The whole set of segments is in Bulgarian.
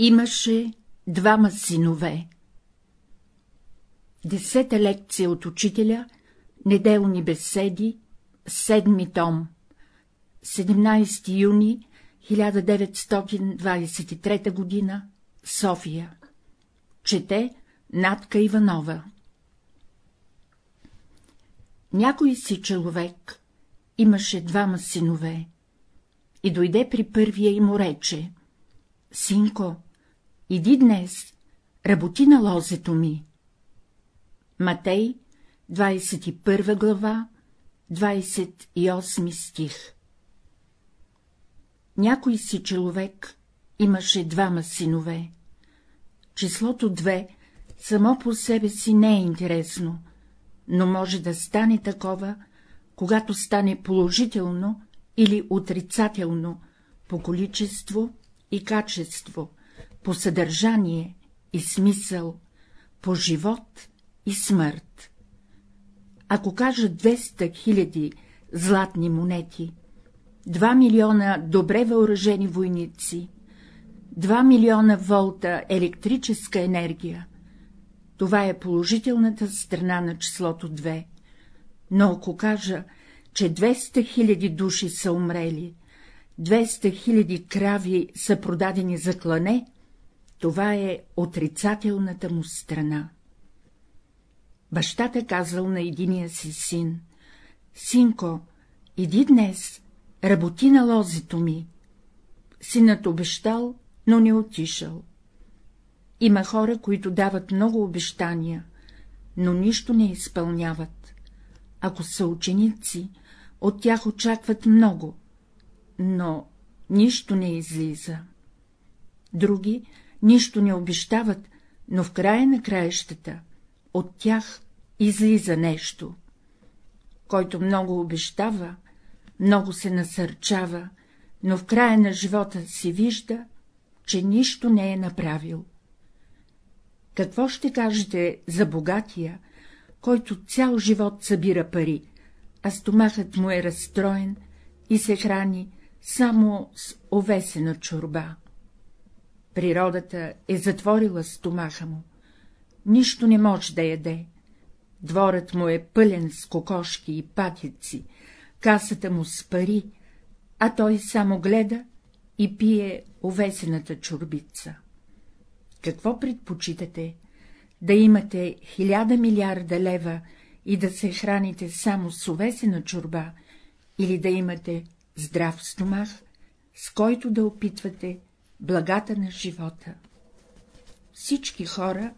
Имаше двама синове. Десета лекция от учителя, неделни беседи, седми том, 17 юни 1923 г. София. Чете Натка Иванова. Някой си човек имаше двама синове и дойде при първия и му рече — Синко, иди днес, работи на лозето ми. Матей, 21 глава, 28 стих Някой си човек имаше двама синове. Числото две само по себе си не е интересно, но може да стане такова, когато стане положително или отрицателно по количество и качество, по съдържание и смисъл, по живот и смърт. Ако кажа 200 хиляди златни монети, 2 милиона добре въоръжени войници, 2 милиона волта електрическа енергия, това е положителната страна на числото 2. Но ако кажа, че 200 хиляди души са умрели, 200 хиляди крави са продадени за клане, това е отрицателната му страна. Бащата казал на единия си син — Синко, иди днес, работи на лозито ми. Синът обещал, но не отишъл. Има хора, които дават много обещания, но нищо не изпълняват. Ако са ученици, от тях очакват много, но нищо не излиза. Други нищо не обещават, но в края на краищата от тях излиза нещо. Който много обещава, много се насърчава, но в края на живота си вижда, че нищо не е направил. Какво ще кажете за богатия, който цял живот събира пари, а стомахът му е разстроен и се храни само с овесена чорба? Природата е затворила стомаха му, нищо не може да яде, дворът му е пълен с кокошки и патици, касата му с пари, а той само гледа и пие овесената чорбица. Какво предпочитате? Да имате хиляда милиарда лева и да се храните само с овесена чорба, или да имате здрав стомах, с който да опитвате благата на живота. Всички хора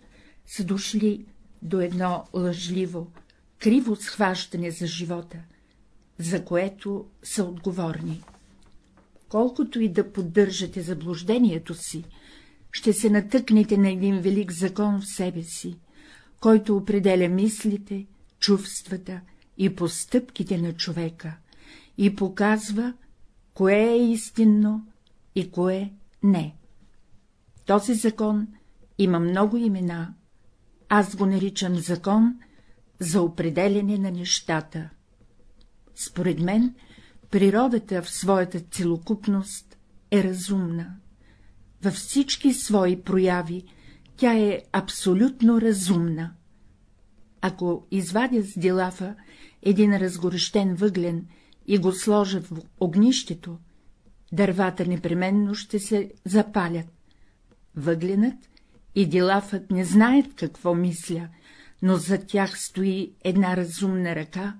са дошли до едно лъжливо, криво схващане за живота, за което са отговорни. Колкото и да поддържате заблуждението си, ще се натъкнете на един велик закон в себе си, който определя мислите, чувствата и постъпките на човека и показва, кое е истинно и кое не. Този закон има много имена, аз го наричам закон за определене на нещата. Според мен, природата в своята целокупност е разумна във всички свои прояви тя е абсолютно разумна. Ако извадя с дилафа един разгорещен въглен и го сложат в огнището, дървата непременно ще се запалят. Въгленът и дилафът не знаят какво мисля, но за тях стои една разумна ръка,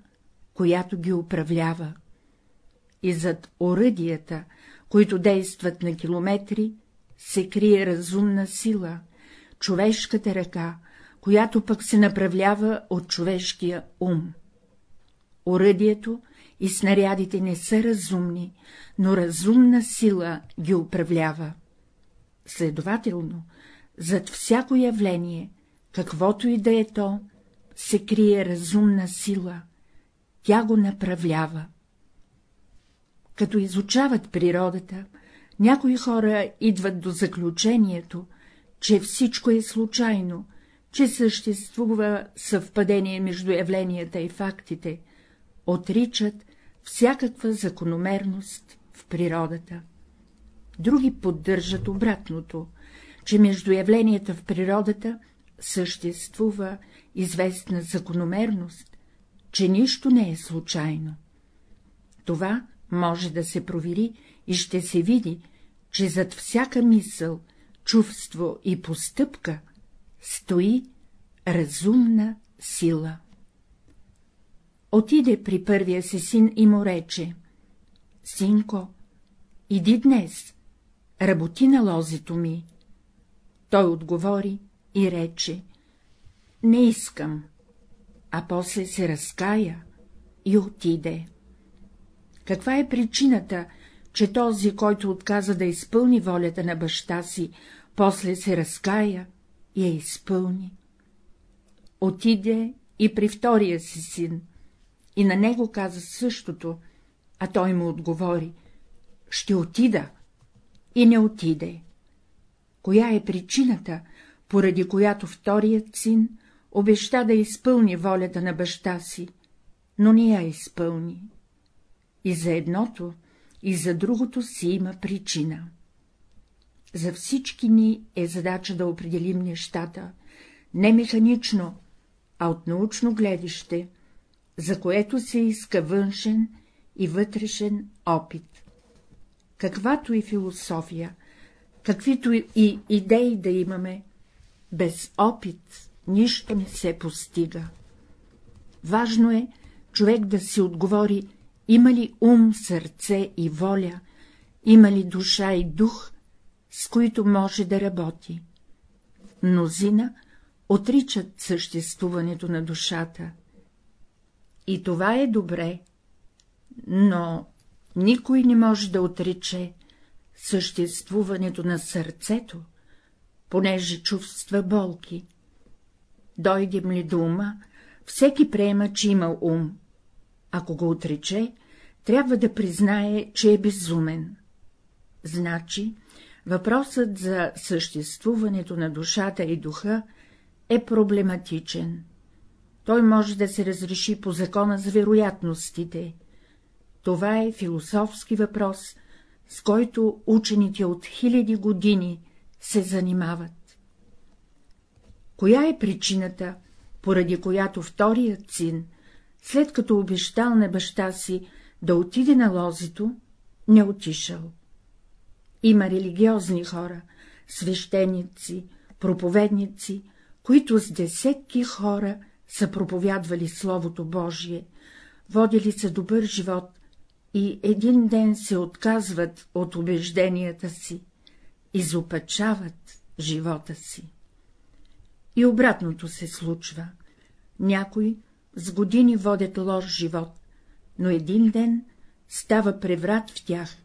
която ги управлява. И зад оръдията, които действат на километри, се крие разумна сила, човешката ръка, която пък се направлява от човешкия ум. Оръдието и снарядите не са разумни, но разумна сила ги управлява. Следователно, зад всяко явление, каквото и да е то, се крие разумна сила, тя го направлява. Като изучават природата, някои хора идват до заключението, че всичко е случайно, че съществува съвпадение между явленията и фактите, отричат всякаква закономерност в природата. Други поддържат обратното, че между явленията в природата съществува известна закономерност, че нищо не е случайно. Това може да се провери и ще се види, че зад всяка мисъл, чувство и постъпка стои разумна сила. Отиде при първия си син и му рече — Синко, иди днес, работи на лозито ми. Той отговори и рече — Не искам, а после се разкая и отиде. Каква е причината, че този, който отказа да изпълни волята на баща си, после се разкая и я изпълни? Отиде и при втория си син, и на него каза същото, а той му отговори — ще отида, и не отиде. Коя е причината, поради която вторият син обеща да изпълни волята на баща си, но не я изпълни? И за едното, и за другото си има причина. За всички ни е задача да определим нещата, не механично, а от научно гледище, за което се иска външен и вътрешен опит. Каквато и философия, каквито и идеи да имаме, без опит нищо не се постига. Важно е човек да си отговори, има ли ум, сърце и воля, има ли душа и дух, с които може да работи. Мнозина отричат съществуването на душата. И това е добре, но никой не може да отриче съществуването на сърцето, понеже чувства болки. Дойдем ли до ума, всеки приема, че има ум. Ако го отрече, трябва да признае, че е безумен. Значи, въпросът за съществуването на душата и духа е проблематичен. Той може да се разреши по закона за вероятностите. Това е философски въпрос, с който учените от хиляди години се занимават. Коя е причината, поради която вторият син, след като обещал на баща си да отиде на лозито, не отишъл? Има религиозни хора, свещеници, проповедници, които с десетки хора са проповядвали Словото Божие, водили се добър живот и един ден се отказват от убежденията си, изопачават живота си. И обратното се случва. Някои с години водят лош живот, но един ден става преврат в тях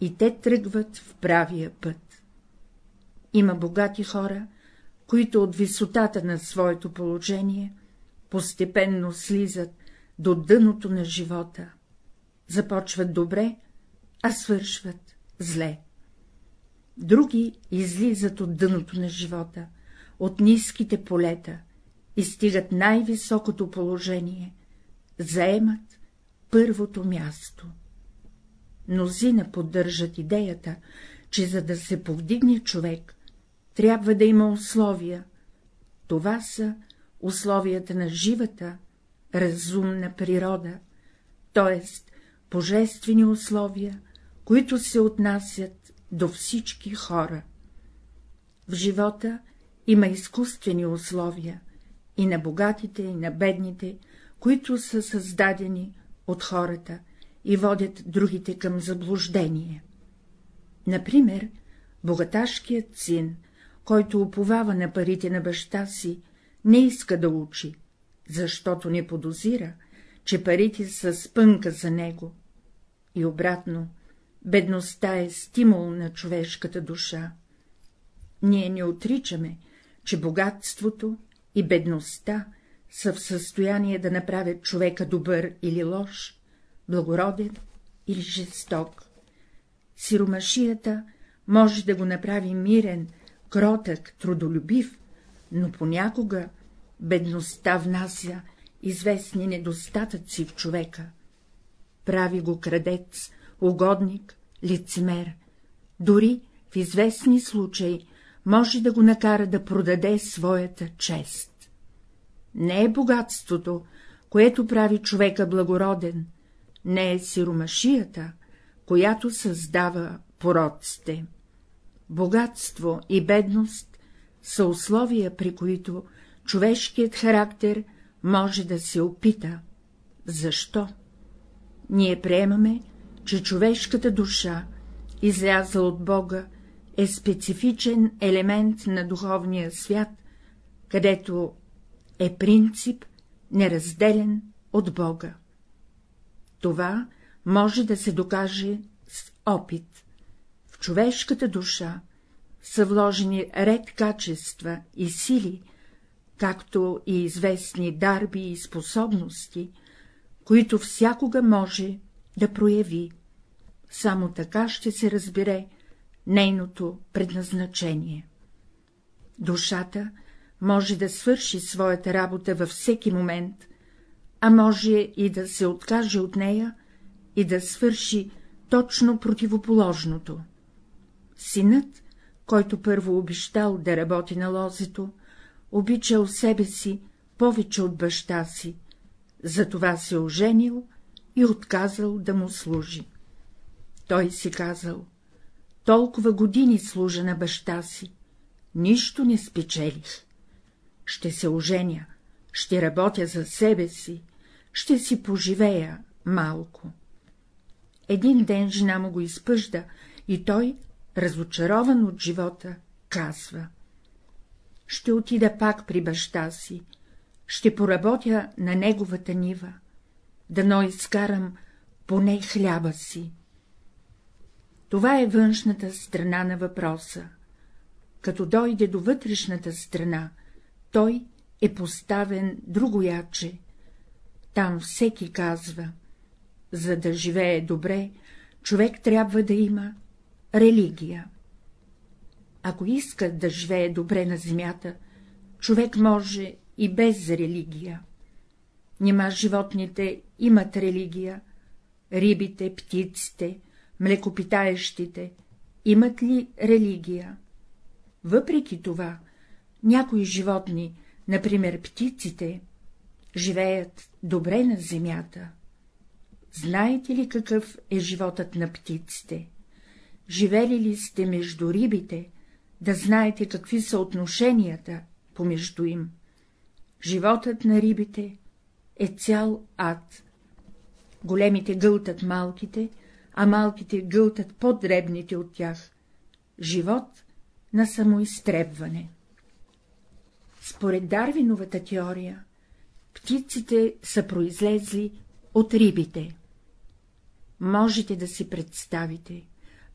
и те тръгват в правия път. Има богати хора, които от висотата на своето положение постепенно слизат до дъното на живота, започват добре, а свършват зле. Други излизат от дъното на живота, от ниските полета и стигат най-високото положение, заемат първото място. Мнозина поддържат идеята, че за да се повдигне човек, трябва да има условия. Това са условията на живата, разумна природа, т.е. божествени условия, които се отнасят до всички хора. В живота има изкуствени условия, и на богатите, и на бедните, които са създадени от хората и водят другите към заблуждение. Например, богаташкият син който уповава на парите на баща си, не иска да учи, защото не подозира, че парите са спънка за него. И обратно, бедността е стимул на човешката душа. Ние не отричаме, че богатството и бедността са в състояние да направят човека добър или лош, благороден или жесток. Сиромашията може да го направи мирен, кротък, трудолюбив, но понякога бедността внася известни недостатъци в човека. Прави го крадец, угодник, лицемер. Дори в известни случаи може да го накара да продаде своята чест. Не е богатството, което прави човека благороден, не е сиромашията, която създава пороците. Богатство и бедност са условия, при които човешкият характер може да се опита. Защо? Ние приемаме, че човешката душа, излязла от Бога, е специфичен елемент на духовния свят, където е принцип, неразделен от Бога. Това може да се докаже с опит. В човешката душа са вложени ред качества и сили, както и известни дарби и способности, които всякога може да прояви. Само така ще се разбере нейното предназначение. Душата може да свърши своята работа във всеки момент, а може и да се откаже от нея и да свърши точно противоположното. Синът, който първо обещал да работи на лозето, обичал себе си повече от баща си, затова се оженил и отказал да му служи. Той си казал, толкова години служа на баща си, нищо не спечелих. Ще се оженя, ще работя за себе си, ще си поживея малко. Един ден жена му го изпъжда и той, разочарован от живота, казва — ще отида пак при баща си, ще поработя на неговата нива, дано изкарам поне хляба си. Това е външната страна на въпроса. Като дойде до вътрешната страна, той е поставен другояче. Там всеки казва, за да живее добре, човек трябва да има религия. Ако иска да живее добре на земята, човек може и без религия. Нима животните имат религия, рибите, птиците, млекопитаещите имат ли религия? Въпреки това, някои животни, например птиците, живеят добре на земята. Знаете ли какъв е животът на птиците? Живели ли сте между рибите, да знаете какви са отношенията помежду им? Животът на рибите е цял ад. Големите гълтат малките, а малките гълтат по-дребните от тях. Живот на самоизтребване. Според Дарвиновата теория, птиците са произлезли от рибите. Можете да си представите,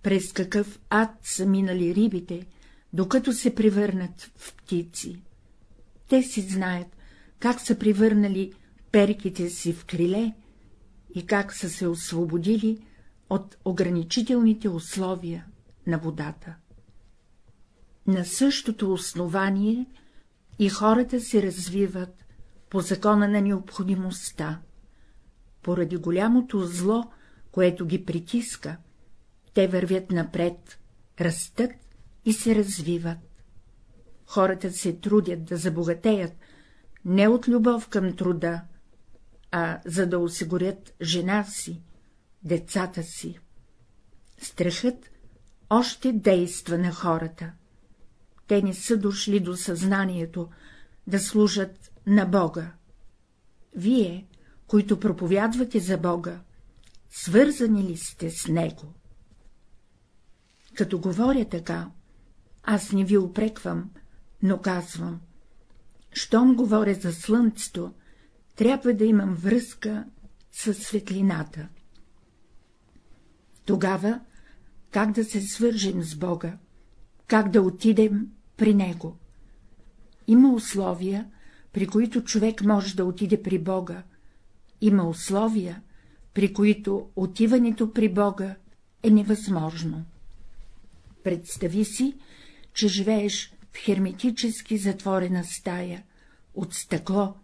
през какъв ад са минали рибите, докато се превърнат в птици. Те си знаят, как са превърнали перките си в криле и как са се освободили от ограничителните условия на водата. На същото основание и хората се развиват по закона на необходимостта. Поради голямото зло, което ги притиска, те вървят напред, растат и се развиват. Хората се трудят да забогатеят не от любов към труда, а за да осигурят жена си, децата си. Страхът още действа на хората. Те не са дошли до съзнанието да служат на Бога. Вие, които проповядвате за Бога, свързани ли сте с Него? Като говоря така, аз не ви упреквам, но казвам, щом говоря за слънцето, трябва да имам връзка с светлината. Тогава как да се свържем с Бога, как да отидем при Него? Има условия, при които човек може да отиде при Бога, има условия, при които отиването при Бога е невъзможно. Представи си, че живееш в херметически затворена стая, от стъкло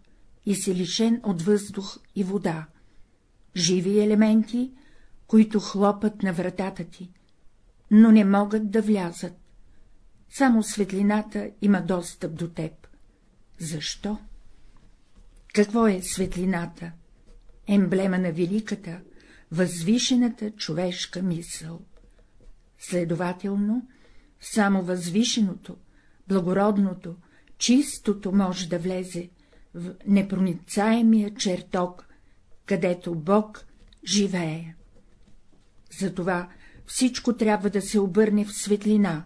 и си лишен от въздух и вода, живи елементи, които хлопат на вратата ти, но не могат да влязат. само светлината има достъп до теб. Защо? Какво е светлината? Емблема на великата, възвишената човешка мисъл. Следователно, само възвишеното, благородното, чистото може да влезе в непроницаемия чертог, където Бог живее. Затова всичко трябва да се обърне в светлина.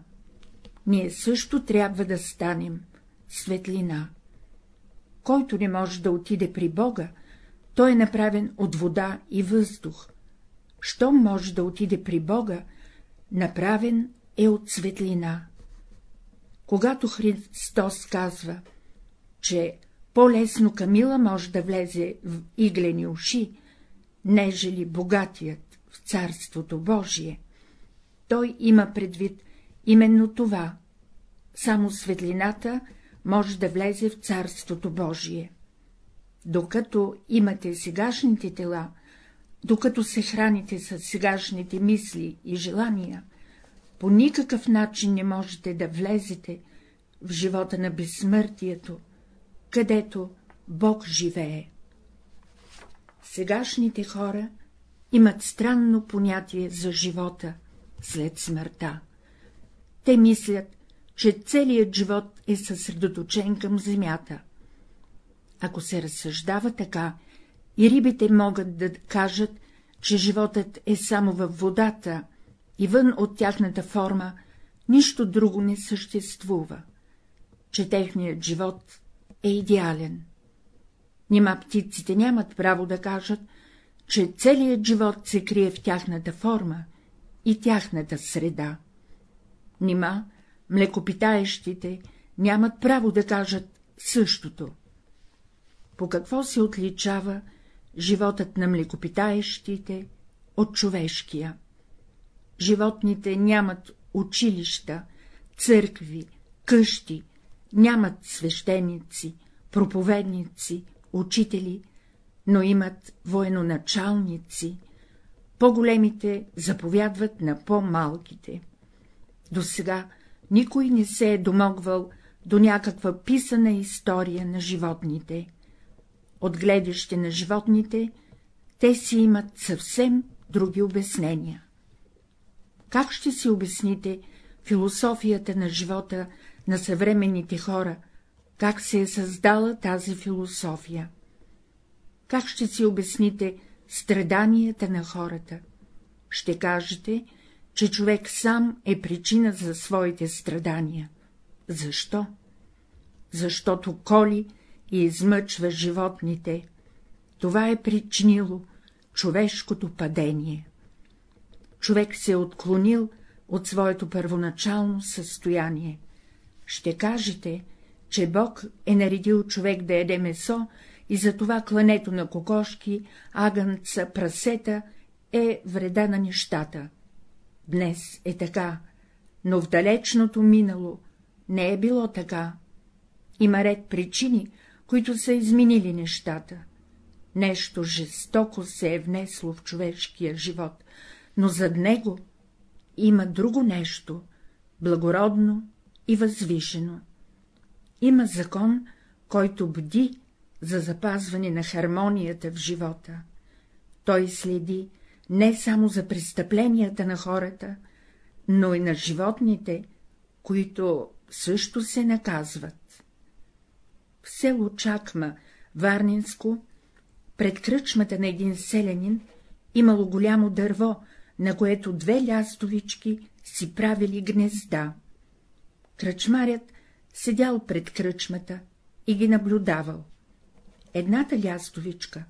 Ние също трябва да станем светлина. Който не може да отиде при Бога, той е направен от вода и въздух. Щом може да отиде при Бога, направен е от светлина. Когато Христос казва, че по-лесно Камила може да влезе в иглени уши, нежели богатият в Царството Божие, той има предвид именно това. Само светлината може да влезе в Царството Божие. Докато имате сегашните тела, докато се храните с сегашните мисли и желания, по никакъв начин не можете да влезете в живота на безсмъртието, където Бог живее. Сегашните хора имат странно понятие за живота след смъртта. Те мислят, че целият живот е съсредоточен към земята. Ако се разсъждава така, и рибите могат да кажат, че животът е само във водата и вън от тяхната форма нищо друго не съществува, че техният живот е идеален. Нима птиците нямат право да кажат, че целият живот се крие в тяхната форма и тяхната среда. Нима млекопитаещите нямат право да кажат същото. По какво се отличава животът на млекопитаещите от човешкия? Животните нямат училища, църкви, къщи, нямат свещеници, проповедници, учители, но имат военачалници, по-големите заповядват на по-малките. До сега никой не се е домогвал до някаква писана история на животните. От гледаще на животните, те си имат съвсем други обяснения. Как ще си обясните философията на живота на съвременните хора, как се е създала тази философия? Как ще си обясните страданията на хората? Ще кажете, че човек сам е причина за своите страдания. Защо? Защото коли и измъчва животните. Това е причинило човешкото падение. Човек се е отклонил от своето първоначално състояние. Ще кажете, че Бог е наредил човек да яде месо и затова клането на кокошки, агънца, прасета е вреда на нещата. Днес е така, но в далечното минало не е било така. Има ред причини, които са изменили нещата. Нещо жестоко се е внесло в човешкия живот, но зад него има друго нещо, благородно и възвишено. Има закон, който бди за запазване на хармонията в живота. Той следи не само за престъпленията на хората, но и на животните, които също се наказват. В село Чакма, Варнинско, пред кръчмата на един селянин имало голямо дърво, на което две лястовички си правили гнезда. Кръчмарят седял пред кръчмата и ги наблюдавал. Едната лястовичка,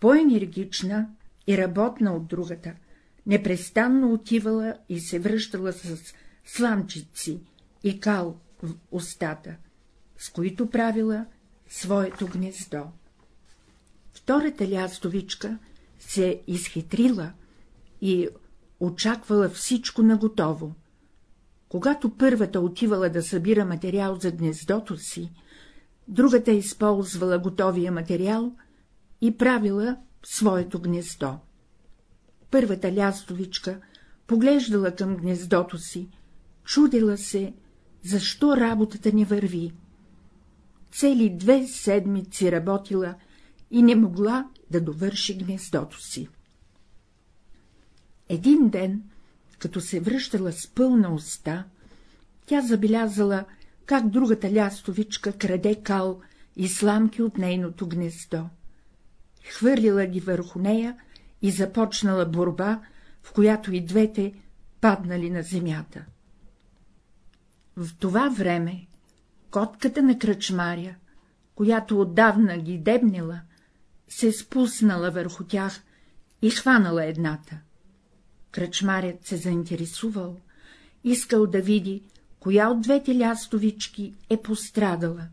по-енергична и работна от другата, непрестанно отивала и се връщала с сламчици и кал в устата, с които правила своето гнездо. Втората лястовичка се изхитрила и очаквала всичко наготово. Когато първата отивала да събира материал за гнездото си, другата използвала готовия материал и правила своето гнездо. Първата лястовичка поглеждала към гнездото си, чудила се, защо работата не върви. Цели две седмици работила и не могла да довърши гнездото си. Един ден, като се връщала с пълна уста, тя забелязала, как другата лястовичка краде кал и сламки от нейното гнездо. Хвърлила ги върху нея и започнала борба, в която и двете паднали на земята. В това време котката на кръчмаря, която отдавна ги дебнела, се спуснала върху тях и хванала едната. Кръчмарят се заинтересувал, искал да види, коя от двете лястовички е пострадала.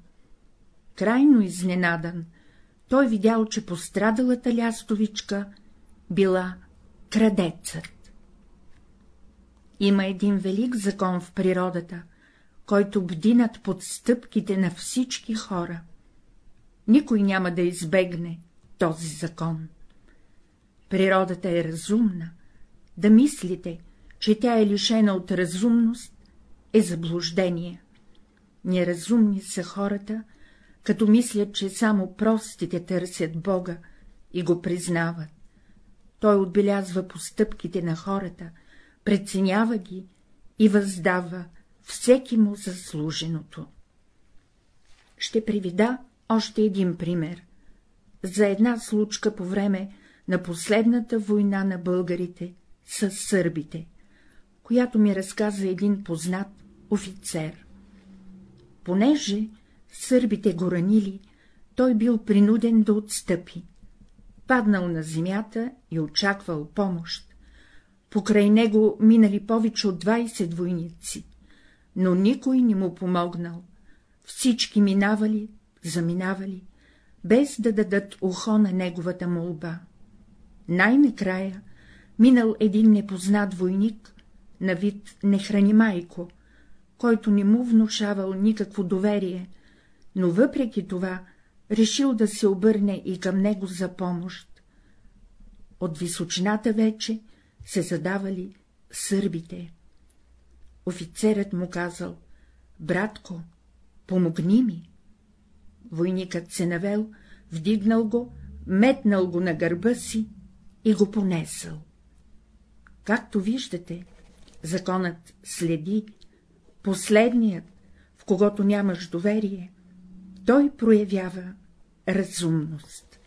Крайно изненадан, той видял, че пострадалата лястовичка била крадецът. Има един велик закон в природата, който бди над подстъпките на всички хора. Никой няма да избегне този закон. Природата е разумна. Да мислите, че тя е лишена от разумност, е заблуждение. Неразумни са хората, като мислят, че само простите търсят Бога и го признават. Той отбелязва постъпките на хората, преценява ги и въздава всеки му заслуженото. Ще привида още един пример. За една случка по време на последната война на българите с сърбите, която ми разказа един познат офицер. Понеже сърбите го ранили, той бил принуден да отстъпи. Паднал на земята и очаквал помощ. Покрай него минали повече от 20 войници но никой не му помогнал. Всички минавали, заминавали, без да дадат ухо на неговата молба. Най-накрая минал един непознат войник, на вид майко, който не му внушавал никакво доверие, но въпреки това решил да се обърне и към него за помощ. От височината вече се задавали сърбите. Офицерът му казал — братко, помогни ми. Войникът се навел, вдигнал го, метнал го на гърба си и го понесъл. Както виждате, законът следи, последният, в когото нямаш доверие, той проявява разумност.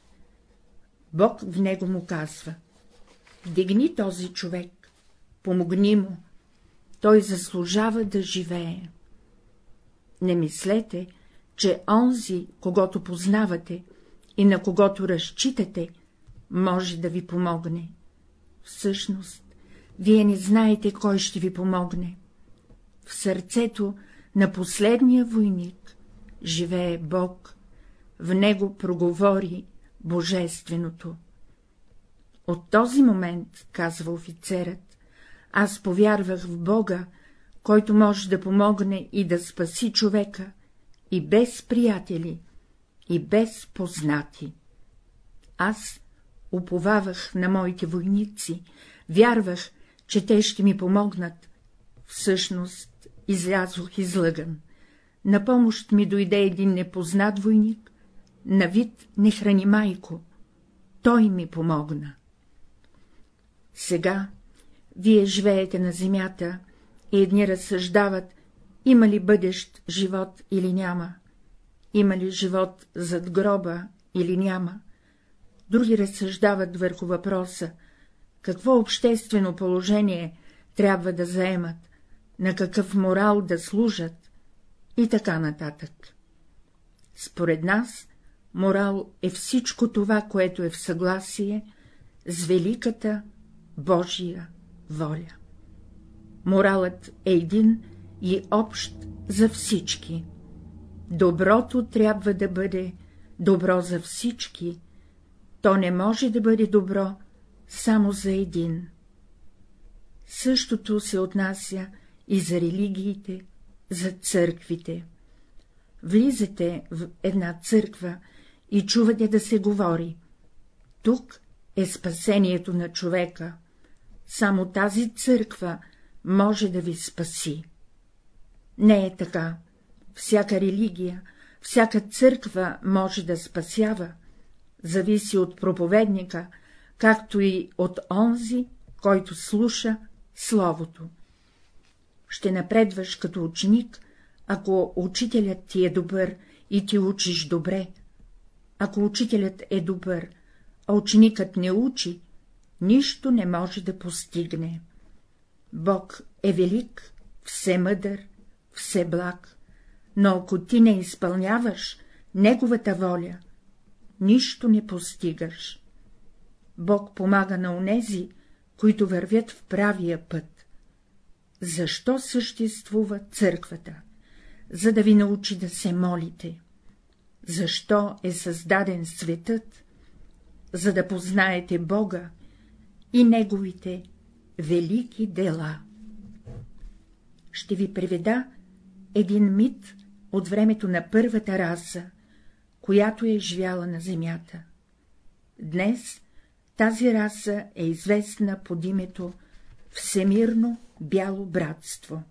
Бог в него му казва — дигни този човек, помогни му, той заслужава да живее. Не мислете, че онзи, когато познавате и на когото разчитате, може да ви помогне. Всъщност, вие не знаете, кой ще ви помогне. В сърцето на последния войник живее Бог, в него проговори Божественото. От този момент, казва офицерът, аз повярвах в Бога, който може да помогне и да спаси човека, и без приятели, и без познати. Аз уповавах на моите войници, вярвах, че те ще ми помогнат. Всъщност излязох излъган. На помощ ми дойде един непознат войник, на вид не храни майко. Той ми помогна. Сега вие живеете на земята и едни разсъждават, има ли бъдещ живот или няма, има ли живот зад гроба или няма, други разсъждават върху въпроса, какво обществено положение трябва да заемат, на какъв морал да служат и така нататък. Според нас, морал е всичко това, което е в съгласие с великата Божия воля. Моралът е един и общ за всички. Доброто трябва да бъде добро за всички, то не може да бъде добро само за един. Същото се отнася и за религиите, за църквите. Влизате в една църква и чувате да се говори. Тук е спасението на човека, само тази църква може да ви спаси. Не е така. Всяка религия, всяка църква може да спасява, зависи от проповедника, както и от онзи, който слуша Словото. Ще напредваш като ученик, ако учителят ти е добър и ти учиш добре. Ако учителят е добър, а ученикът не учи, нищо не може да постигне. Бог е велик, всемъдър, всеблаг, но ако ти не изпълняваш Неговата воля, нищо не постигаш. Бог помага на онези, които вървят в правия път. Защо съществува църквата? За да ви научи да се молите. Защо е създаден светът? За да познаете Бога и Неговите велики дела. Ще ви приведа един мит от времето на първата раса, която е живяла на земята. Днес тази раса е известна под името Всемирно бяло братство.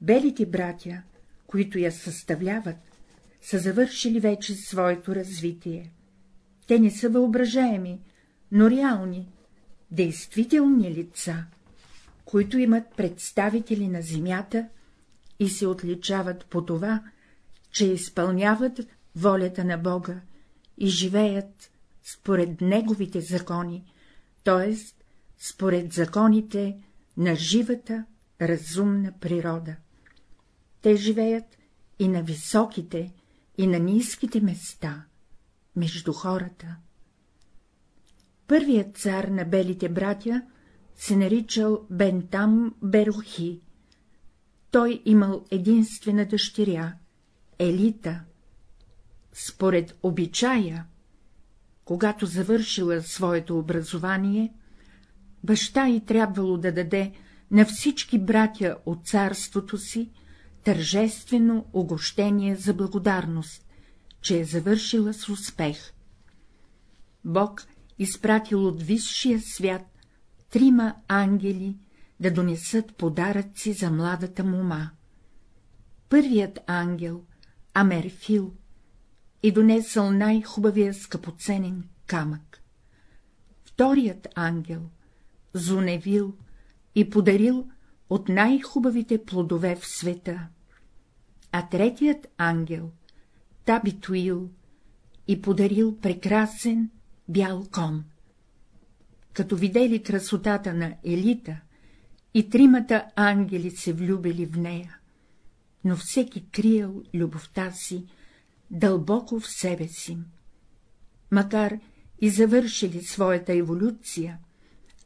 Белите братя, които я съставляват, са завършили вече своето развитие. Те не са въображаеми, но реални, действителни лица, които имат представители на земята и се отличават по това, че изпълняват волята на Бога и живеят според Неговите закони, т.е. според законите на живата, разумна природа. Те живеят и на високите, и на ниските места, между хората. Първият цар на белите братя се наричал Бентам Берухи. Той имал единствена дъщеря — Елита. Според обичая, когато завършила своето образование, баща й трябвало да даде на всички братя от царството си тържествено огощение за благодарност, че е завършила с успех. Бог изпратил от висшия свят трима ангели да донесат подаръци за младата мума. Първият ангел, Амерфил, и донесъл най-хубавия скъпоценен камък. Вторият ангел, Зуневил, и подарил от най-хубавите плодове в света, а третият ангел, Табитуил, и подарил прекрасен бял кон. Като видели красотата на Елита, и тримата ангели се влюбили в нея, но всеки криел любовта си дълбоко в себе си. Макар и завършили своята еволюция,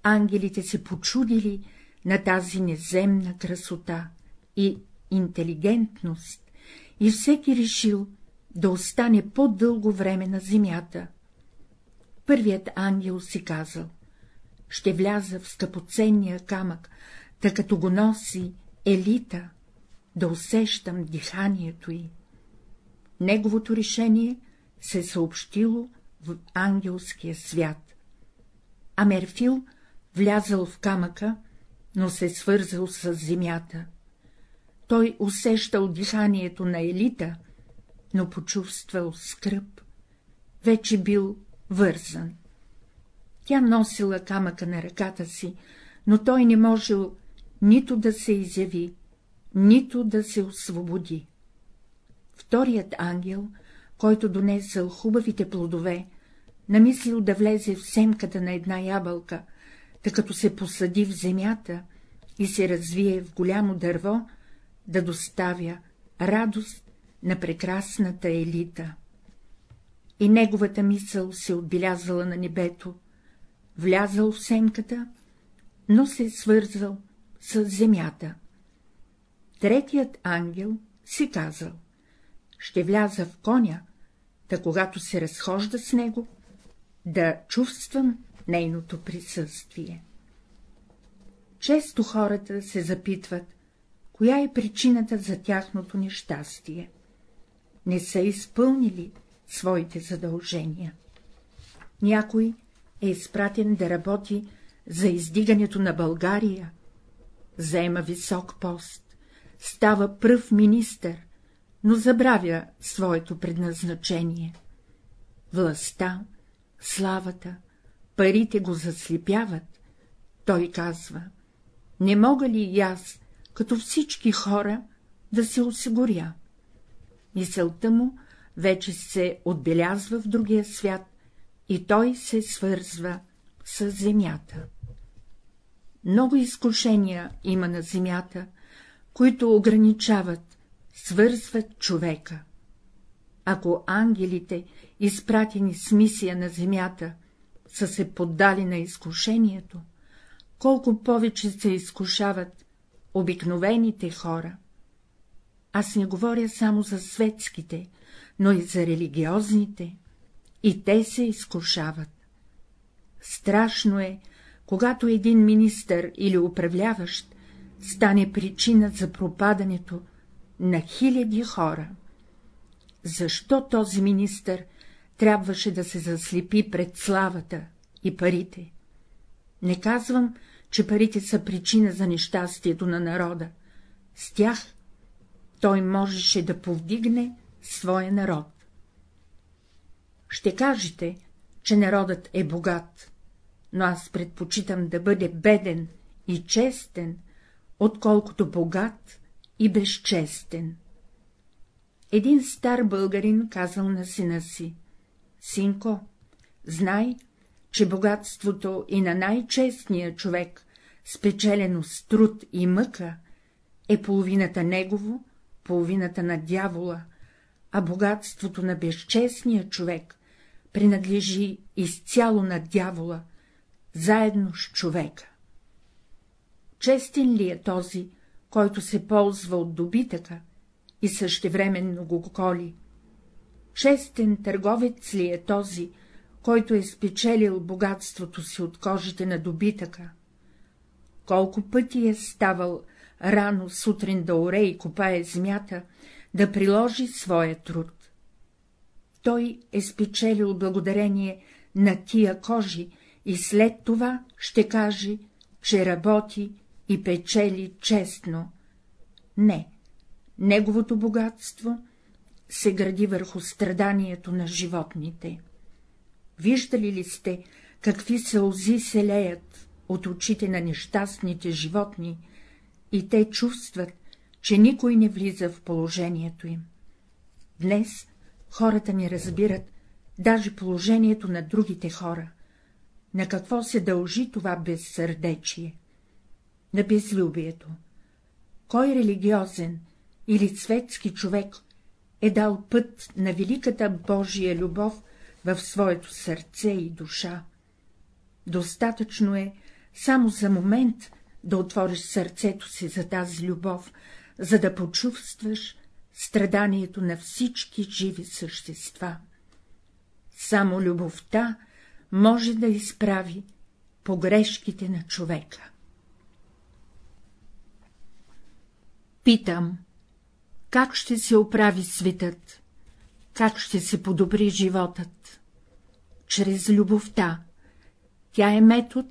ангелите се почудили на тази неземна красота и интелигентност, и всеки решил да остане по-дълго време на земята. Първият ангел си казал — ще вляза в скъпоценния камък, тъй като го носи елита, да усещам диханието й. Неговото решение се е съобщило в ангелския свят. Амерфил влязъл в камъка, но се свързал с земята. Той усещал диханието на елита, но почувствал скръп. Вече бил вързан. Тя носила камъка на ръката си, но той не можел нито да се изяви, нито да се освободи. Вторият ангел, който донесъл хубавите плодове, намислил да влезе в семката на една ябълка, тъй като се посади в земята и се развие в голямо дърво, да доставя радост на прекрасната елита. И неговата мисъл се отбелязала на небето, влязал в семката, но се свързал с земята. Третият ангел си казал ще вляза в коня, да когато се разхожда с него, да чувствам нейното присъствие. Често хората се запитват, коя е причината за тяхното нещастие. Не са изпълнили своите задължения. Някой е изпратен да работи за издигането на България, заема висок пост, става пръв министър, но забравя своето предназначение. Властта, славата, парите го заслепяват. Той казва, не мога ли и аз, като всички хора, да се осигуря? Мисълта му вече се отбелязва в другия свят и той се свързва с земята. Много изкушения има на земята, които ограничават, свързват човека. Ако ангелите, изпратени с мисия на земята, са се поддали на изкушението, колко повече се изкушават обикновените хора. Аз не говоря само за светските, но и за религиозните, и те се изкушават. Страшно е, когато един министър или управляващ стане причина за пропадането на хиляди хора. Защо този министър трябваше да се заслепи пред славата и парите? Не казвам, че парите са причина за нещастието на народа. С тях той можеше да повдигне своя народ. Ще кажете, че народът е богат, но аз предпочитам да бъде беден и честен, отколкото богат и безчестен. Един стар българин казал на сина си — Синко, знай, че богатството и на най-честния човек, спечелено с труд и мъка, е половината негово, половината на дявола, а богатството на безчестния човек принадлежи изцяло на дявола, заедно с човека. Честен ли е този, който се ползва от добитъка и същевременно го коли? Честен търговец ли е този, който е спечелил богатството си от кожите на добитъка? Колко пъти е ставал рано сутрин да оре и копае земята, да приложи своя труд. Той е спечелил благодарение на тия кожи и след това ще каже, че работи и печели честно. Не, неговото богатство се гради върху страданието на животните. Виждали ли сте, какви сълзи се леят от очите на нещастните животни, и те чувстват, че никой не влиза в положението им. Днес хората не разбират даже положението на другите хора. На какво се дължи това безсърдечие? На безлюбието. Кой религиозен или светски човек е дал път на великата Божия любов в своето сърце и душа? Достатъчно е само за момент да отвориш сърцето си за тази любов, за да почувстваш страданието на всички живи същества. Само любовта може да изправи погрешките на човека. Питам, как ще се оправи светът, как ще се подобри животът? Чрез любовта. Тя е метод,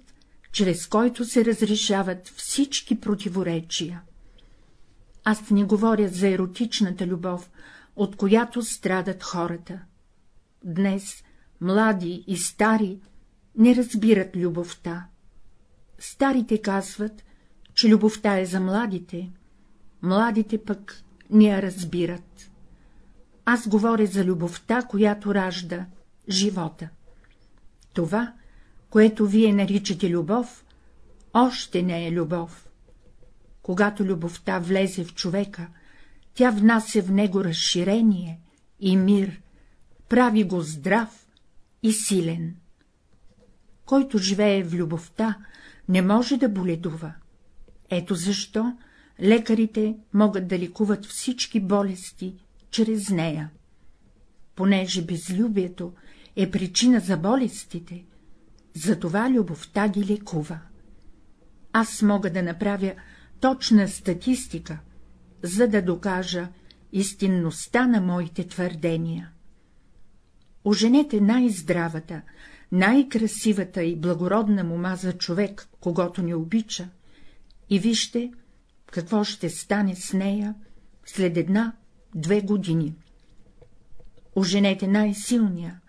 чрез който се разрешават всички противоречия. Аз не говоря за еротичната любов, от която страдат хората. Днес млади и стари не разбират любовта. Старите казват, че любовта е за младите, младите пък не я разбират. Аз говоря за любовта, която ражда живота. Това, което вие наричате любов, още не е любов. Когато любовта влезе в човека, тя внася в него разширение и мир, прави го здрав и силен. Който живее в любовта, не може да боледува. Ето защо лекарите могат да ликуват всички болести чрез нея. Понеже безлюбието е причина за болестите, затова любовта ги лекува. Аз мога да направя точна статистика, за да докажа истинността на моите твърдения. Оженете най-здравата, най-красивата и благородна мома за човек, когато ни обича, и вижте, какво ще стане с нея след една-две години. Оженете най-силния,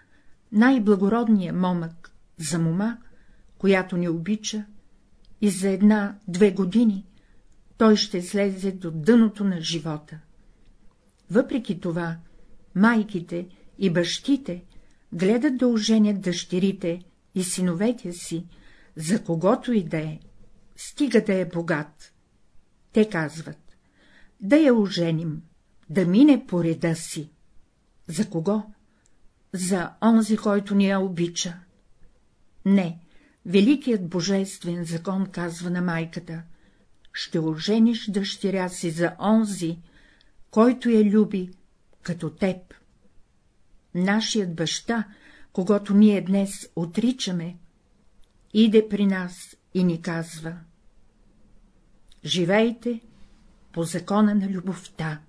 най-благородния момък за мома, която ни обича, и за една-две години той ще слезе до дъното на живота. Въпреки това, майките и бащите гледат да оженят дъщерите и синовете си, за когото и да е, стига да е богат. Те казват, да я оженим, да мине по реда си. За кого? За онзи, който ни я обича. Не, великият божествен закон казва на майката — ще ожениш дъщеря си за онзи, който я люби, като теб. Нашият баща, когато ние днес отричаме, иде при нас и ни казва — живейте по закона на любовта.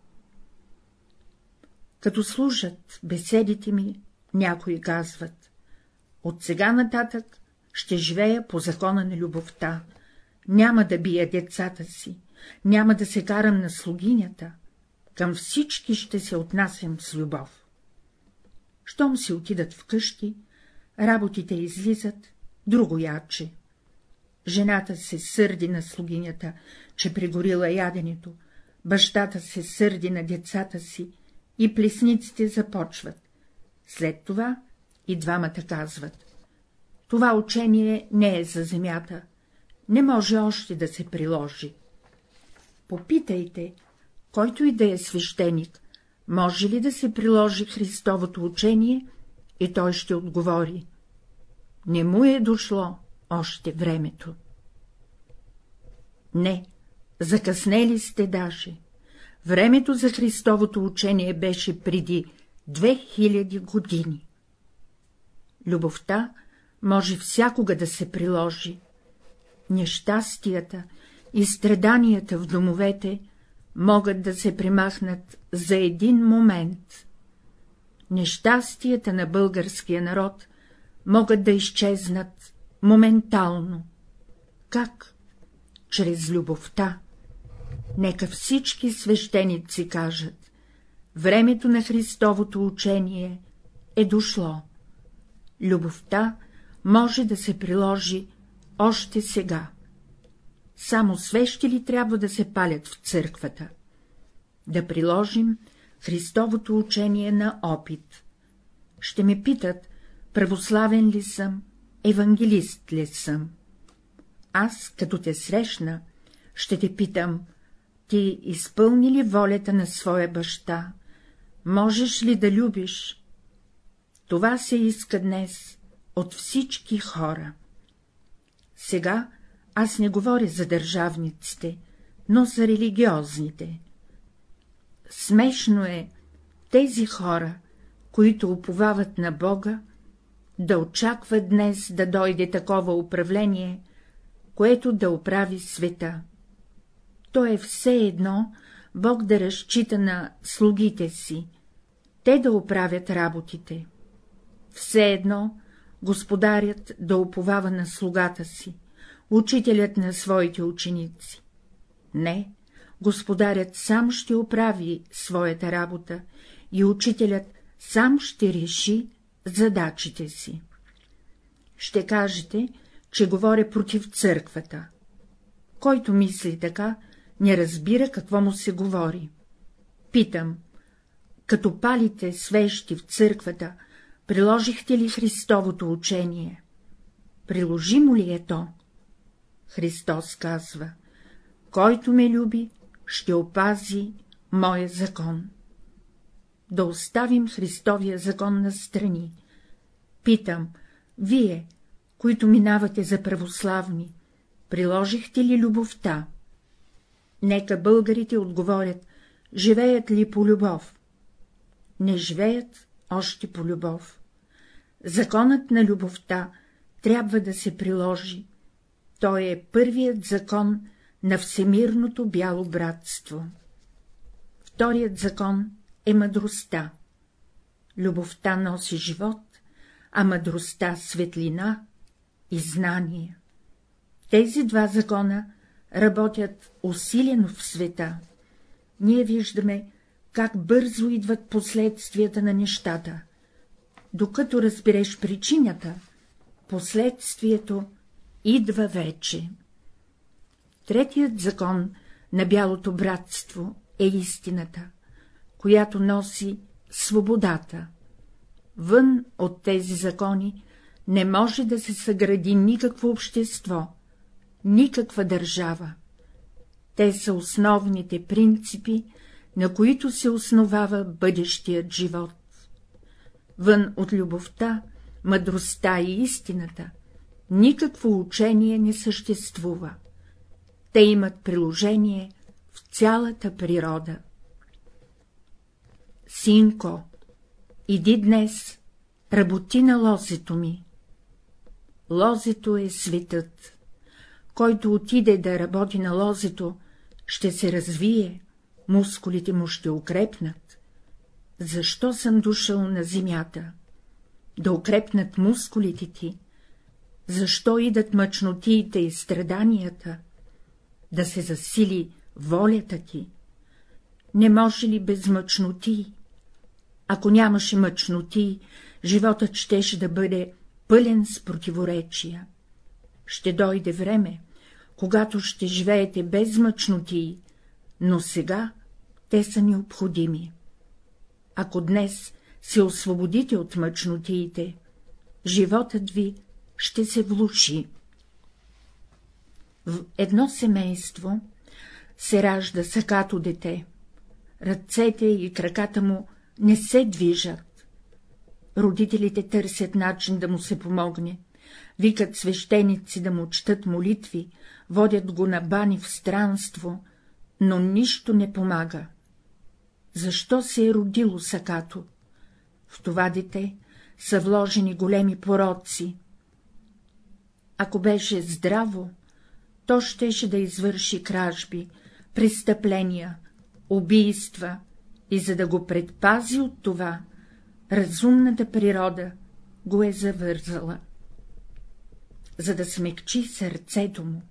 Като служат беседите ми, някои казват — от сега нататък ще живея по закона на любовта, няма да бия децата си, няма да се карам на слугинята, към всички ще се отнасям с любов. Щом си отидат вкъщи, работите излизат друго яче. Жената се сърди на слугинята, че пригорила яденето, бащата се сърди на децата си и плесниците започват. След това и двамата казват това учение не е за земята, не може още да се приложи. Попитайте, който и да е свещеник, може ли да се приложи Христовото учение, и той ще отговори. Не му е дошло още времето. Не, закъснели сте даже. Времето за Христовото учение беше преди 2000 години. Любовта може всякога да се приложи. Нещастията и страданията в домовете могат да се примахнат за един момент. Нещастията на българския народ могат да изчезнат моментално. Как? Чрез любовта. Нека всички свещеници кажат — времето на Христовото учение е дошло. Любовта може да се приложи още сега. Само свещи ли трябва да се палят в църквата? Да приложим Христовото учение на опит. Ще ме питат, православен ли съм, евангелист ли съм. Аз, като те срещна, ще те питам, ти изпълни ли волята на своя баща, можеш ли да любиш? Това се иска днес от всички хора. Сега аз не говоря за държавниците, но за религиозните. Смешно е тези хора, които уповават на Бога, да очакват днес да дойде такова управление, което да оправи света. То е все едно Бог да разчита на слугите си, те да оправят работите. Все едно господарят да уповава на слугата си, учителят на своите ученици. Не, господарят сам ще оправи своята работа и учителят сам ще реши задачите си. Ще кажете, че говоря против църквата. Който мисли така, не разбира какво му се говори. Питам, като палите свещи в църквата, Приложихте ли Христовото учение? Приложимо ли е то? Христос казва, който ме люби, ще опази моя закон. Да оставим Христовия закон на страни. Питам, вие, които минавате за православни, приложихте ли любовта? Нека българите отговорят, живеят ли по любов? Не живеят още по любов. Законът на любовта трябва да се приложи. Той е първият закон на всемирното бяло братство. Вторият закон е мъдростта. Любовта носи живот, а мъдростта — светлина и знание. Тези два закона работят усилено в света, ние виждаме, как бързо идват последствията на нещата. Докато разбереш причината, последствието идва вече. Третият закон на бялото братство е истината, която носи свободата. Вън от тези закони не може да се съгради никакво общество, никаква държава. Те са основните принципи, на които се основава бъдещият живот. Вън от любовта, мъдростта и истината, никакво учение не съществува. Те имат приложение в цялата природа. Синко, иди днес, работи на лозето ми. Лозето е светът. Който отиде да работи на лозето, ще се развие, мускулите му ще укрепнат. Защо съм дошъл на земята? Да укрепнат мускулите ти. Защо идат мъчнотиите и страданията? Да се засили волята ти. Не може ли без мъчноти? Ако нямаше мъчноти, животът щеше да бъде пълен с противоречия. Ще дойде време, когато ще живеете без мъчноти, но сега те са необходими. Ако днес се освободите от мъчнотиите, животът ви ще се влуши. В едно семейство се ражда сакато дете, ръцете и краката му не се движат. Родителите търсят начин да му се помогне, викат свещеници да му четат молитви, водят го на бани в странство, но нищо не помага. Защо се е родило сакато? В това дете са вложени големи пороци. Ако беше здраво, то щеше да извърши кражби, престъпления, убийства, и за да го предпази от това, разумната природа го е завързала. За да смекчи сърцето му,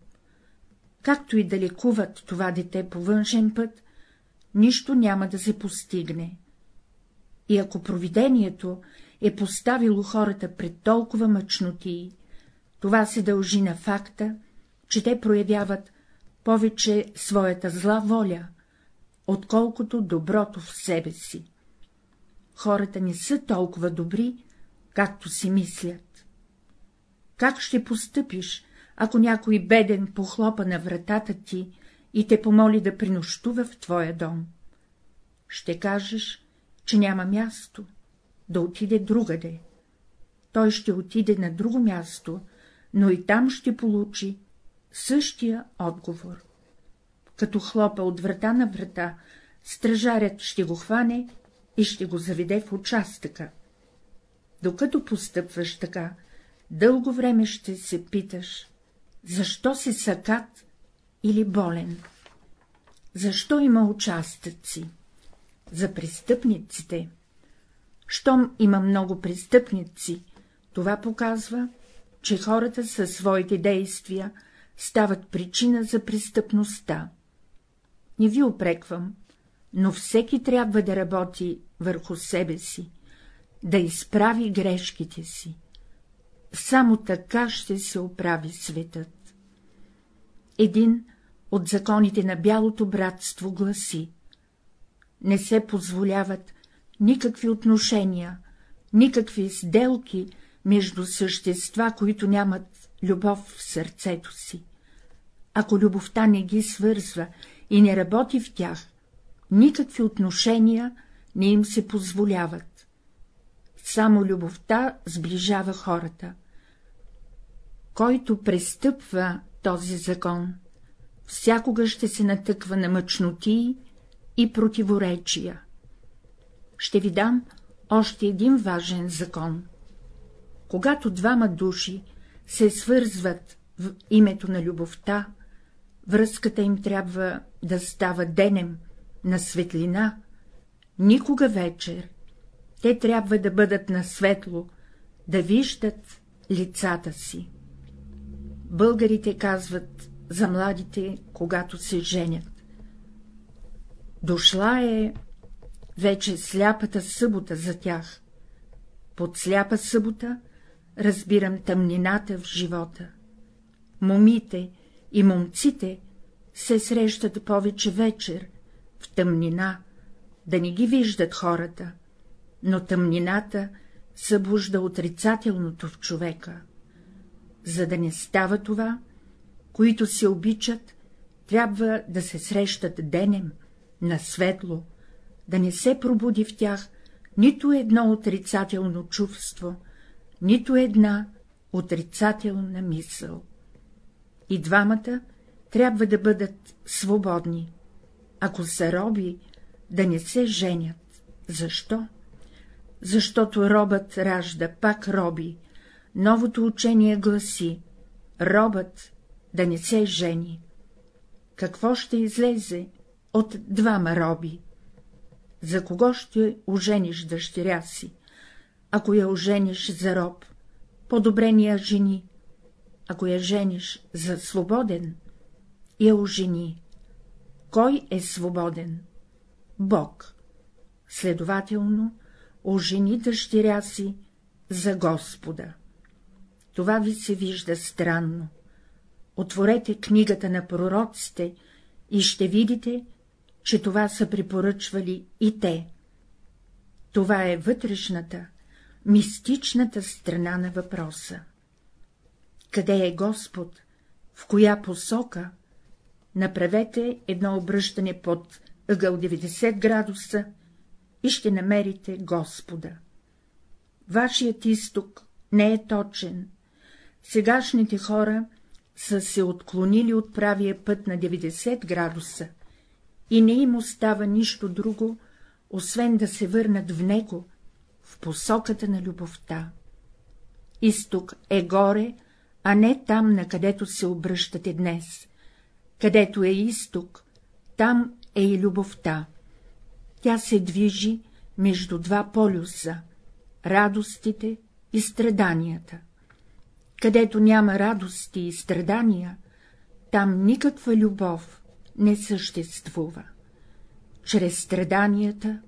както и да лекуват това дете по външен път, нищо няма да се постигне. И ако провидението е поставило хората пред толкова мъчноти, това се дължи на факта, че те проявяват повече своята зла воля, отколкото доброто в себе си. Хората не са толкова добри, както си мислят. Как ще постъпиш, ако някой беден похлопа на вратата ти и те помоли да принощува в твоя дом? Ще кажеш, че няма място, да отиде другаде. Той ще отиде на друго място, но и там ще получи същия отговор. Като хлопа от врата на врата, стражарят ще го хване и ще го заведе в участъка. Докато постъпваш така, дълго време ще се питаш, защо си сакат или болен? Защо има участъци? За престъпниците. Щом има много престъпници, това показва, че хората със своите действия стават причина за престъпността. Не ви опреквам, но всеки трябва да работи върху себе си, да изправи грешките си. Само така ще се оправи светът. Един от законите на бялото братство гласи — не се позволяват никакви отношения, никакви сделки между същества, които нямат любов в сърцето си. Ако любовта не ги свързва и не работи в тях, никакви отношения не им се позволяват. Само любовта сближава хората. Който престъпва този закон, всякога ще се натъква на мъчноти и противоречия. Ще ви дам още един важен закон. Когато двама души се свързват в името на любовта, връзката им трябва да става денем, на светлина, никога вечер. Те трябва да бъдат на светло, да виждат лицата си. Българите казват за младите, когато се женят. Дошла е вече сляпата събота за тях. Под сляпа събота разбирам тъмнината в живота. Момите и момците се срещат повече вечер, в тъмнина, да не ги виждат хората, но тъмнината събужда отрицателното в човека. За да не става това, които се обичат, трябва да се срещат денем, на светло, да не се пробуди в тях нито едно отрицателно чувство, нито една отрицателна мисъл. И двамата трябва да бъдат свободни. Ако са роби, да не се женят. Защо? Защото робът ражда пак роби. Новото учение гласи — робът да не се жени. Какво ще излезе от двама роби? За кого ще ожениш дъщеря си? Ако я ожениш за роб, по-добре ни я жени. Ако я жениш за свободен, я ожени. Кой е свободен? Бог. Следователно, ожени дъщеря си за Господа. Това ви се вижда странно. Отворете книгата на пророците и ще видите, че това са препоръчвали и те. Това е вътрешната, мистичната страна на въпроса. Къде е Господ, в коя посока, направете едно обръщане под ъгъл 90 градуса и ще намерите Господа. Вашият изток не е точен. Сегашните хора са се отклонили от правия път на 90 градуса и не им остава нищо друго, освен да се върнат в него, в посоката на любовта. Изток е горе, а не там, на където се обръщате днес. Където е изток, там е и любовта. Тя се движи между два полюса — радостите и страданията. Където няма радости и страдания, там никаква любов не съществува. Чрез страданията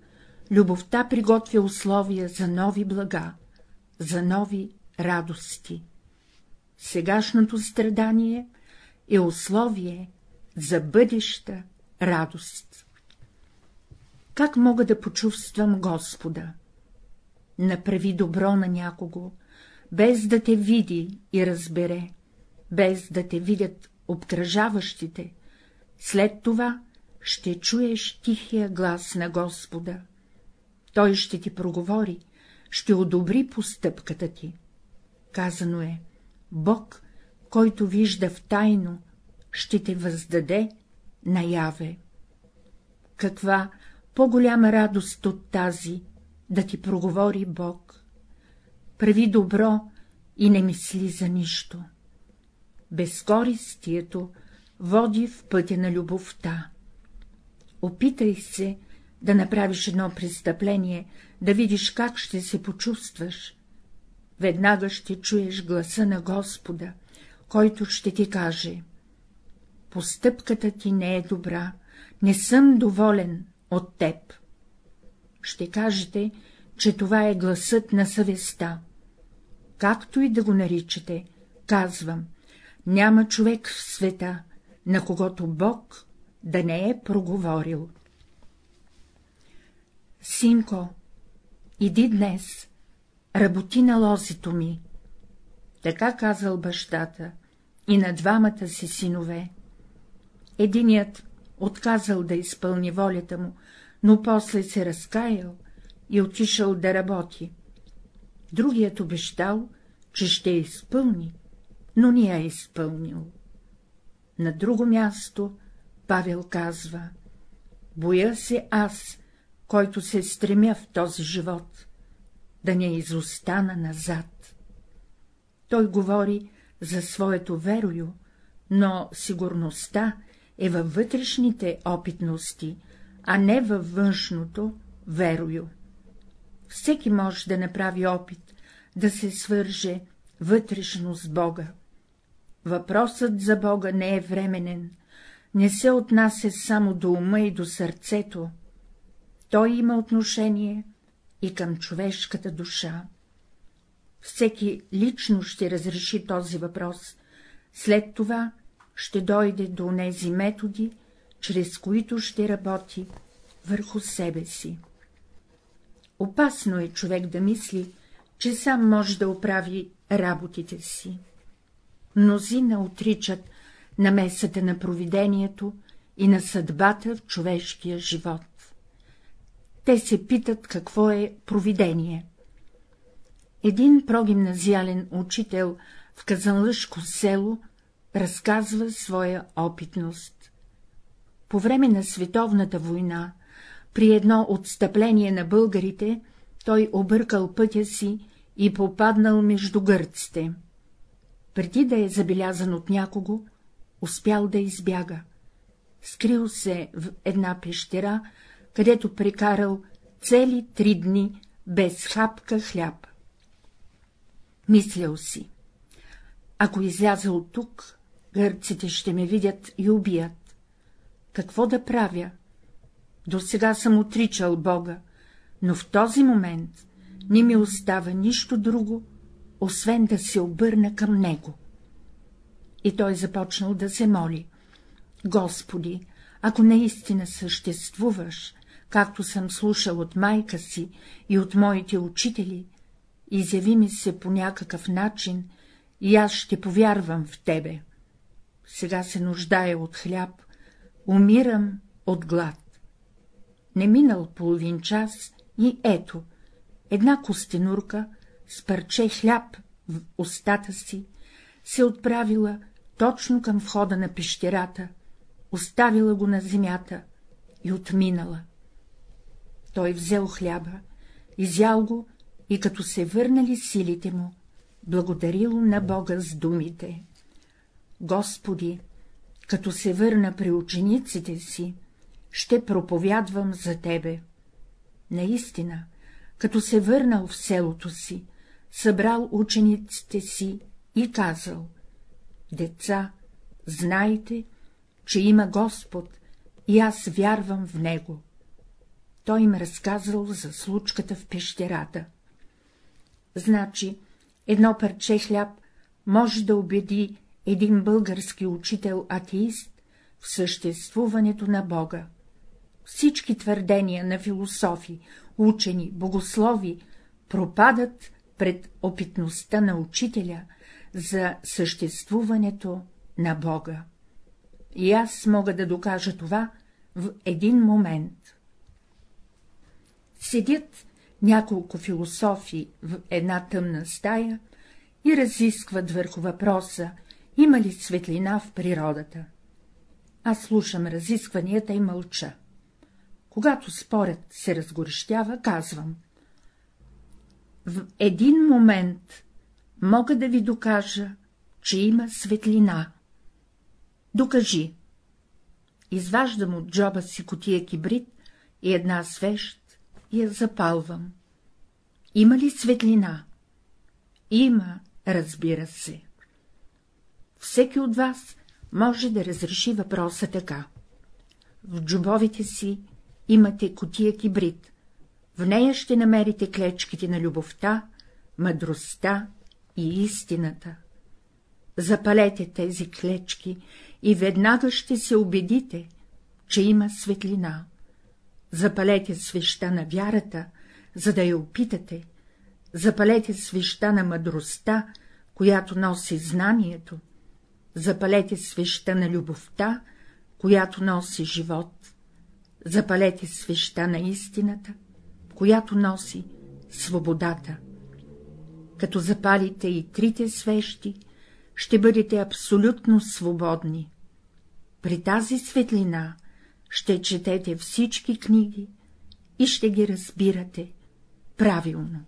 любовта приготвя условия за нови блага, за нови радости. Сегашното страдание е условие за бъдеща радост. Как мога да почувствам Господа? Направи добро на някого, без да те види и разбере, без да те видят обкръжаващите, след това ще чуеш тихия глас на Господа. Той ще ти проговори, ще одобри постъпката ти. Казано е, Бог, който вижда в тайно, ще те въздаде наяве. Каква по-голяма радост от тази, да ти проговори Бог. Прави добро и не мисли за нищо. Безкористието води в пътя на любовта. Опитай се да направиш едно престъпление, да видиш как ще се почувстваш. Веднага ще чуеш гласа на Господа, който ще ти каже — постъпката ти не е добра, не съм доволен от теб. Ще кажете, че това е гласът на съвестта. Както и да го наричате, казвам, няма човек в света, на когото Бог да не е проговорил. Синко, иди днес, работи на лозито ми. Така казал бащата и на двамата си синове. Единият отказал да изпълни волята му, но после се разкаял и отишъл да работи. Другият обещал, че ще я изпълни, но не я е изпълнил. На друго място Павел казва — боя се аз, който се стремя в този живот, да не изостана назад. Той говори за своето верою, но сигурността е във вътрешните опитности, а не във външното верою. Всеки може да направи опит да се свърже вътрешно с Бога. Въпросът за Бога не е временен, не се отнася само до ума и до сърцето, той има отношение и към човешката душа. Всеки лично ще разреши този въпрос, след това ще дойде до онези методи, чрез които ще работи върху себе си. Опасно е човек да мисли, че сам може да оправи работите си. Мнозина отричат намесата на провидението и на съдбата в човешкия живот. Те се питат какво е провидение. Един прогимназиален учител в Казанлъшко село разказва своя опитност. По време на световната война, при едно отстъпление на българите, той объркал пътя си и попаднал между гърците. Преди да е забелязан от някого, успял да избяга. Скрил се в една пещера, където прекарал цели три дни без хапка хляб. Мислял си, ако изляза от тук, гърците ще ме видят и убият. Какво да правя? До сега съм отричал Бога, но в този момент не ми остава нищо друго, освен да се обърна към Него. И той започнал да се моли. Господи, ако наистина съществуваш, както съм слушал от майка си и от моите учители, изяви ми се по някакъв начин и аз ще повярвам в тебе. Сега се нуждая от хляб, умирам от глад. Не минал половин час и ето, една костенурка с парче хляб в устата си се отправила точно към входа на пещерата, оставила го на земята и отминала. Той взел хляба, изял го и като се върнали силите му, благодарил на Бога с думите. Господи, като се върна при учениците си, ще проповядвам за Тебе. Наистина, като се върнал в селото си, събрал учениците си и казал — Деца, знайте, че има Господ и аз вярвам в Него. Той им разказал за случката в пещерата. Значи, едно парче хляб може да убеди един български учител-атеист в съществуването на Бога. Всички твърдения на философи, учени, богослови пропадат пред опитността на учителя за съществуването на Бога. И аз мога да докажа това в един момент. Седят няколко философи в една тъмна стая и разискват върху въпроса, има ли светлина в природата. Аз слушам разискванията и мълча. Когато според се разгорещява, казвам. В един момент мога да ви докажа, че има светлина. Докажи. Изваждам от джоба си котия кибрид и една свещ я запалвам. Има ли светлина? Има, разбира се. Всеки от вас може да разреши въпроса така. В джобовите си имате котия кибрид. В нея ще намерите клечките на любовта, мъдростта и истината. Запалете тези клечки и веднага ще се убедите, че има светлина. Запалете свеща на вярата, за да я опитате, запалете свеща на мъдростта, която носи знанието, запалете свеща на любовта, която носи живот, запалете свеща на истината, която носи свободата. Като запалите и трите свещи, ще бъдете абсолютно свободни. При тази светлина ще четете всички книги и ще ги разбирате правилно.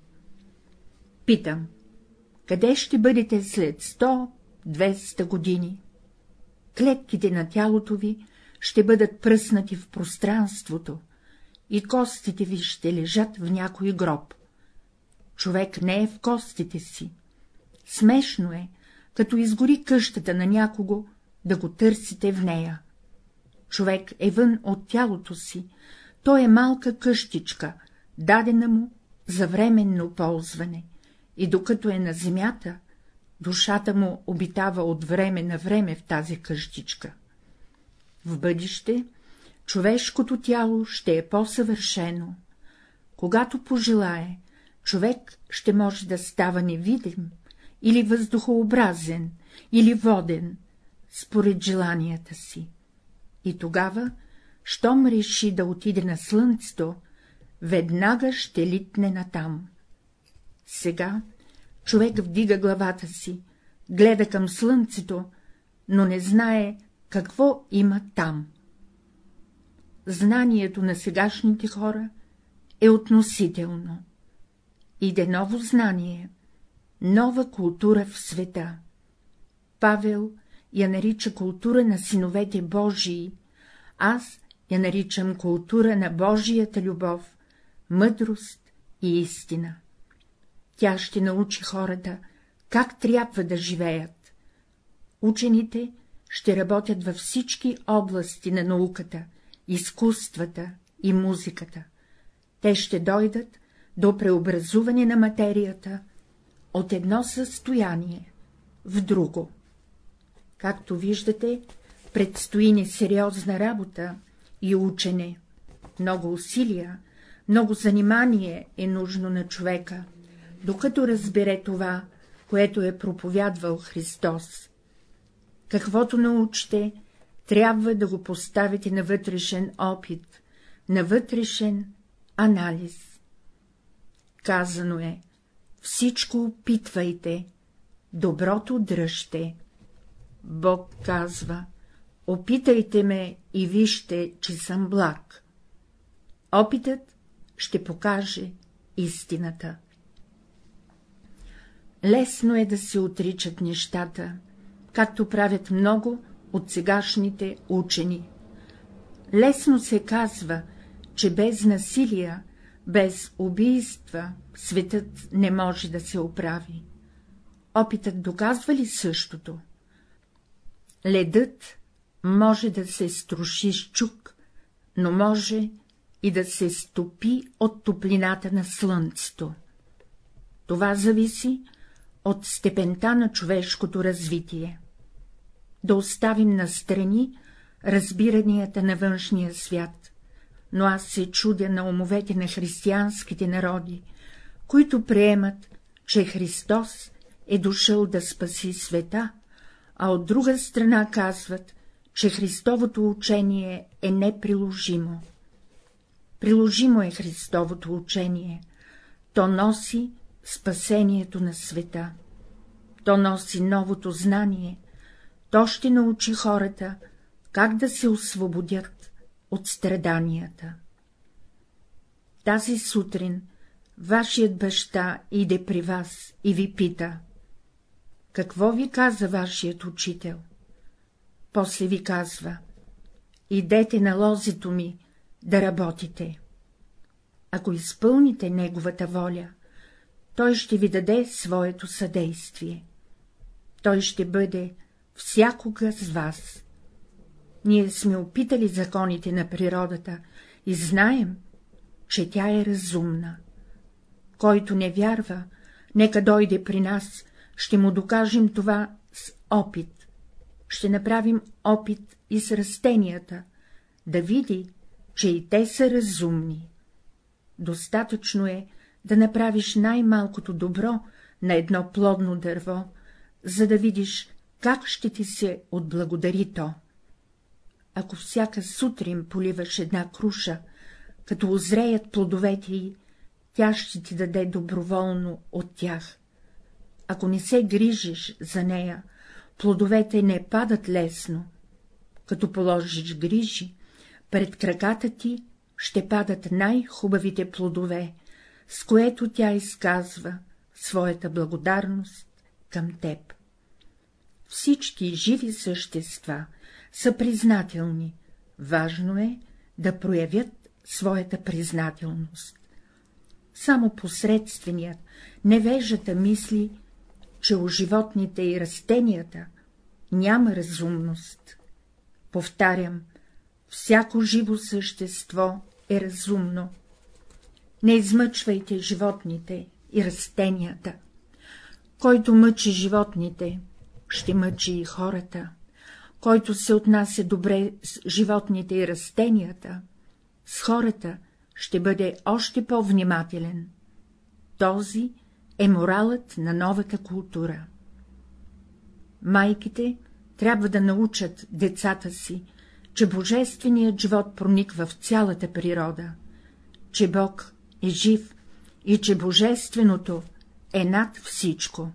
Питам, къде ще бъдете след 100-200 години? Клетките на тялото ви ще бъдат пръснати в пространството и костите ви ще лежат в някой гроб. Човек не е в костите си. Смешно е, като изгори къщата на някого, да го търсите в нея. Човек е вън от тялото си, той е малка къщичка, дадена му за временно ползване, и докато е на земята, душата му обитава от време на време в тази къщичка. В бъдеще човешкото тяло ще е по-съвършено. Когато пожелае, човек ще може да става невидим или въздухообразен, или воден, според желанията си. И тогава, щом реши да отиде на слънцето, веднага ще литне натам. Сега човек вдига главата си, гледа към слънцето, но не знае какво има там. Знанието на сегашните хора е относително. Иде ново знание, нова култура в света. Павел я нарича култура на синовете Божии, аз я наричам култура на Божията любов, мъдрост и истина. Тя ще научи хората, как трябва да живеят. Учените ще работят във всички области на науката, изкуствата и музиката. Те ще дойдат до преобразуване на материята от едно състояние в друго. Както виждате, предстои ни сериозна работа и учене. Много усилия, много занимание е нужно на човека, докато разбере това, което е проповядвал Христос. Каквото научите, трябва да го поставите на вътрешен опит, на вътрешен анализ. Казано е, всичко опитвайте, доброто дръжте. Бог казва, опитайте ме и вижте, че съм благ. Опитът ще покаже истината. Лесно е да се отричат нещата, както правят много от сегашните учени. Лесно се казва, че без насилия, без убийства светът не може да се оправи. Опитът доказва ли същото? Ледът може да се струши с чук, но може и да се стопи от топлината на слънцето. Това зависи от степента на човешкото развитие. Да оставим настрани разбиранията на външния свят, но аз се чудя на умовете на християнските народи, които приемат, че Христос е дошъл да спаси света, а от друга страна казват, че Христовото учение е неприложимо. Приложимо е Христовото учение, то носи спасението на света. То носи новото знание, то ще научи хората, как да се освободят от страданията. Тази сутрин вашият баща иде при вас и ви пита. Какво ви каза вашият учител? После ви казва. Идете на лозито ми да работите. Ако изпълните неговата воля, той ще ви даде своето съдействие. Той ще бъде всякога с вас. Ние сме опитали законите на природата и знаем, че тя е разумна. Който не вярва, нека дойде при нас, ще му докажем това с опит. Ще направим опит и с растенията, да види, че и те са разумни. Достатъчно е да направиш най-малкото добро на едно плодно дърво, за да видиш, как ще ти се отблагодари то. Ако всяка сутрин поливаш една круша, като озреят плодовете й, тя ще ти даде доброволно от тях. Ако не се грижиш за нея, плодовете не падат лесно. Като положиш грижи, пред краката ти ще падат най-хубавите плодове, с което тя изказва своята благодарност към теб. Всички живи същества са признателни, важно е да проявят своята признателност. Само посредственият, невежата мисли, че у животните и растенията няма разумност. Повтарям, всяко живо същество е разумно. Не измъчвайте животните и растенията. Който мъчи животните, ще мъчи и хората. Който се отнася добре с животните и растенията, с хората ще бъде още по-внимателен. Този е моралът на новата култура. Майките трябва да научат децата си, че божественият живот прониква в цялата природа, че Бог е жив и че божественото е над всичко.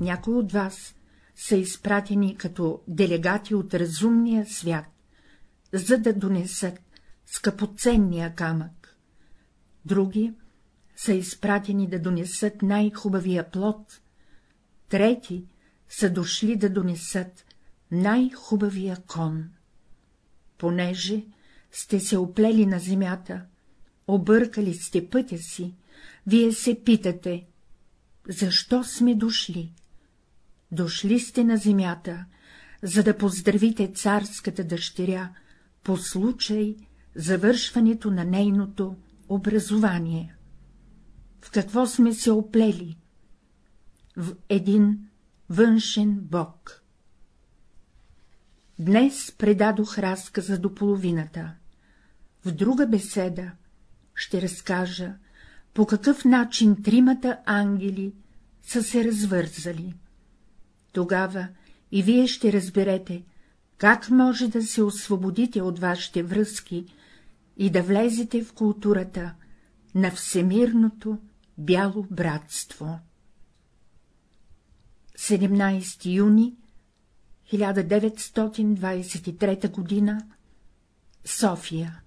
Някои от вас са изпратени като делегати от разумния свят, за да донесат скъпоценния камък. Други са изпратени да донесат най-хубавия плод, трети са дошли да донесат най-хубавия кон. Понеже сте се оплели на земята, объркали сте пътя си, вие се питате, защо сме дошли? Дошли сте на земята, за да поздравите царската дъщеря по случай завършването на нейното образование. В какво сме се оплели? В един външен бог. Днес предадох разказа до половината. В друга беседа ще разкажа, по какъв начин тримата ангели са се развързали. Тогава и вие ще разберете, как може да се освободите от вашите връзки и да влезете в културата на всемирното бяло братство. 17 юни 1923 г. София